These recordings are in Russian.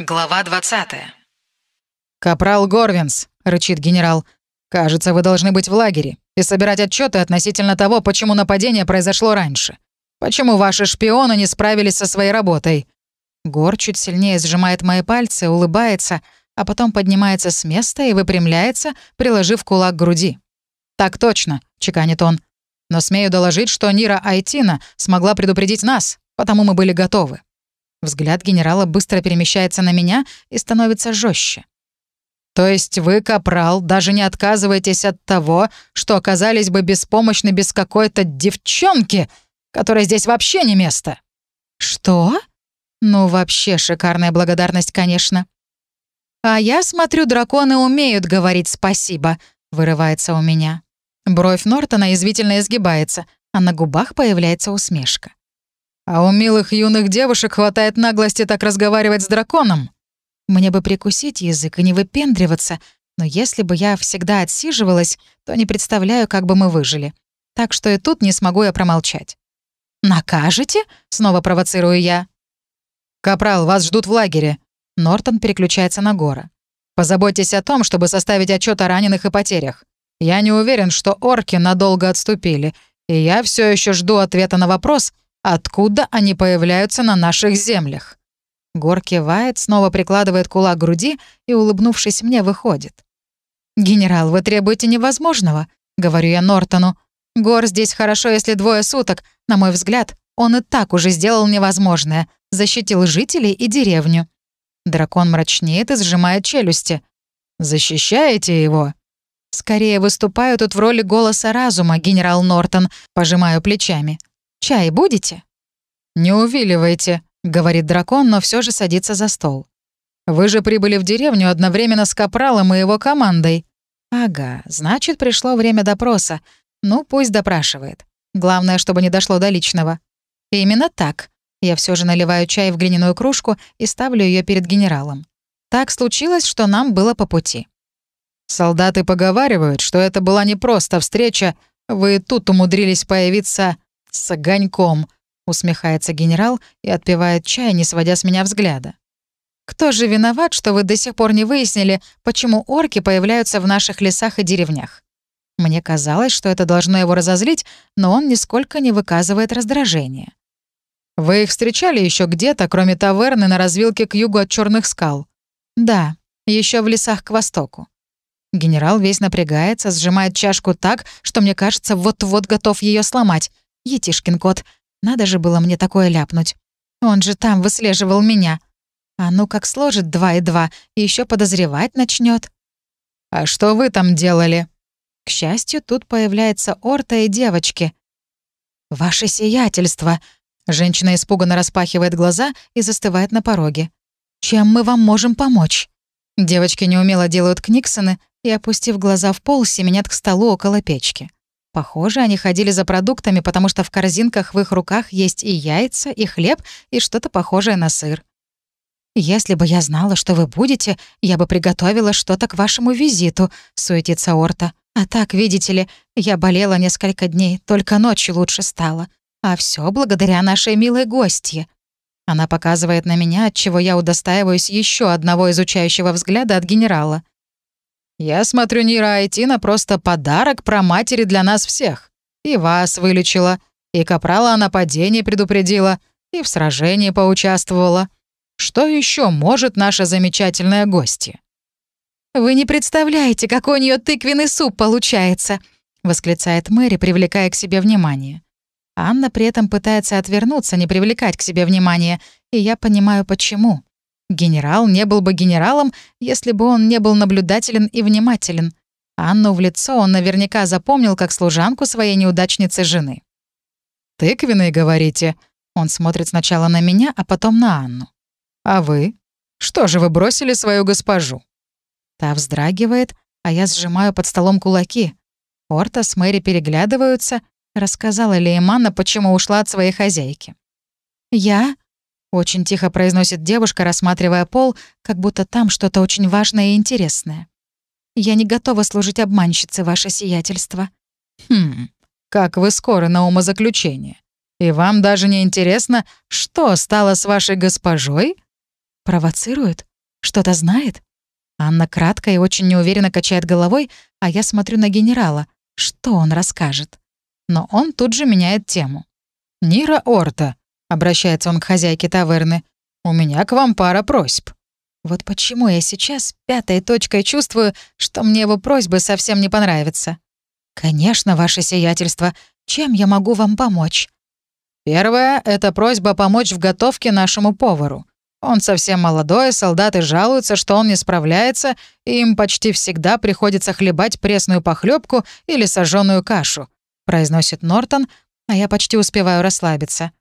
Глава 20. «Капрал Горвинс», — рычит генерал, — «кажется, вы должны быть в лагере и собирать отчеты относительно того, почему нападение произошло раньше. Почему ваши шпионы не справились со своей работой?» Гор чуть сильнее сжимает мои пальцы, улыбается, а потом поднимается с места и выпрямляется, приложив кулак к груди. «Так точно», — чеканит он. «Но смею доложить, что Нира Айтина смогла предупредить нас, потому мы были готовы. Взгляд генерала быстро перемещается на меня и становится жестче. «То есть вы, капрал, даже не отказываетесь от того, что оказались бы беспомощны без какой-то девчонки, которой здесь вообще не место?» «Что?» «Ну, вообще шикарная благодарность, конечно». «А я смотрю, драконы умеют говорить спасибо», — вырывается у меня. Бровь Нортона извительно изгибается, а на губах появляется усмешка. А у милых юных девушек хватает наглости так разговаривать с драконом. Мне бы прикусить язык и не выпендриваться, но если бы я всегда отсиживалась, то не представляю, как бы мы выжили. Так что и тут не смогу я промолчать. «Накажете?» — снова провоцирую я. «Капрал, вас ждут в лагере». Нортон переключается на Гора. «Позаботьтесь о том, чтобы составить отчет о раненых и потерях. Я не уверен, что орки надолго отступили, и я все еще жду ответа на вопрос, Откуда они появляются на наших землях?» Гор кивает, снова прикладывает кулак к груди и, улыбнувшись мне, выходит. «Генерал, вы требуете невозможного», — говорю я Нортону. «Гор здесь хорошо, если двое суток. На мой взгляд, он и так уже сделал невозможное. Защитил жителей и деревню». Дракон мрачнеет и сжимает челюсти. «Защищаете его?» «Скорее выступаю тут в роли голоса разума, генерал Нортон», — пожимаю плечами. «Чай будете?» «Не увиливайте», — говорит дракон, но все же садится за стол. «Вы же прибыли в деревню одновременно с Капралом и его командой». «Ага, значит, пришло время допроса. Ну, пусть допрашивает. Главное, чтобы не дошло до личного». «Именно так». Я все же наливаю чай в глиняную кружку и ставлю ее перед генералом. Так случилось, что нам было по пути. Солдаты поговаривают, что это была не просто встреча, вы тут умудрились появиться «С огоньком», — усмехается генерал и отпивает чай, не сводя с меня взгляда. «Кто же виноват, что вы до сих пор не выяснили, почему орки появляются в наших лесах и деревнях?» Мне казалось, что это должно его разозлить, но он нисколько не выказывает раздражения. «Вы их встречали еще где-то, кроме таверны на развилке к югу от черных скал?» «Да, еще в лесах к востоку». Генерал весь напрягается, сжимает чашку так, что мне кажется, вот-вот готов ее сломать. Етишкин кот. Надо же было мне такое ляпнуть. Он же там выслеживал меня. А ну как сложит два и два, и еще подозревать начнет. «А что вы там делали?» К счастью, тут появляется Орта и девочки. «Ваше сиятельство!» Женщина испуганно распахивает глаза и застывает на пороге. «Чем мы вам можем помочь?» Девочки неумело делают книксоны и, опустив глаза в пол, семенят к столу около печки. Похоже, они ходили за продуктами, потому что в корзинках в их руках есть и яйца, и хлеб, и что-то похожее на сыр. «Если бы я знала, что вы будете, я бы приготовила что-то к вашему визиту», — суетится Орта. «А так, видите ли, я болела несколько дней, только ночью лучше стало. А все благодаря нашей милой гостье». Она показывает на меня, от чего я удостаиваюсь еще одного изучающего взгляда от генерала. Я смотрю, Нира Айтина просто подарок про матери для нас всех. И вас вылечила, и Капрала о нападении предупредила, и в сражении поучаствовала. Что еще может наша замечательная гостья?» «Вы не представляете, какой у нее тыквенный суп получается!» — восклицает Мэри, привлекая к себе внимание. Анна при этом пытается отвернуться, не привлекать к себе внимания, и я понимаю, почему. Генерал не был бы генералом, если бы он не был наблюдателен и внимателен. Анну в лицо он наверняка запомнил как служанку своей неудачницы жены. «Тыквенные, говорите?» Он смотрит сначала на меня, а потом на Анну. «А вы? Что же вы бросили свою госпожу?» Та вздрагивает, а я сжимаю под столом кулаки. Орта с Мэри переглядываются. Рассказала ли им Анна, почему ушла от своей хозяйки? «Я?» Очень тихо произносит девушка, рассматривая пол, как будто там что-то очень важное и интересное. «Я не готова служить обманщице, ваше сиятельство». «Хм, как вы скоро на умозаключение. И вам даже не интересно, что стало с вашей госпожой?» Провоцирует? Что-то знает? Анна кратко и очень неуверенно качает головой, а я смотрю на генерала. Что он расскажет? Но он тут же меняет тему. «Нира Орта», — обращается он к хозяйке таверны, — «у меня к вам пара просьб». Вот почему я сейчас пятой точкой чувствую, что мне его просьбы совсем не понравятся. «Конечно, ваше сиятельство. Чем я могу вам помочь?» «Первое — это просьба помочь в готовке нашему повару. Он совсем молодой, солдаты жалуются, что он не справляется, и им почти всегда приходится хлебать пресную похлебку или сожженную кашу», — произносит Нортон, а я почти успеваю расслабиться.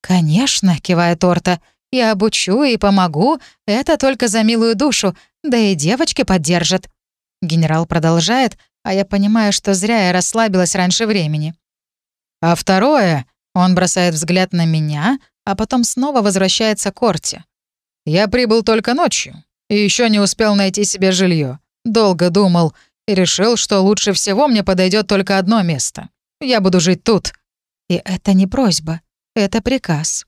«Конечно», — кивает Торта, — «я обучу и помогу, это только за милую душу, да и девочки поддержат». Генерал продолжает, а я понимаю, что зря я расслабилась раньше времени. А второе, он бросает взгляд на меня, а потом снова возвращается к Орте. Я прибыл только ночью и еще не успел найти себе жилье. Долго думал и решил, что лучше всего мне подойдет только одно место. Я буду жить тут. И это не просьба, это приказ.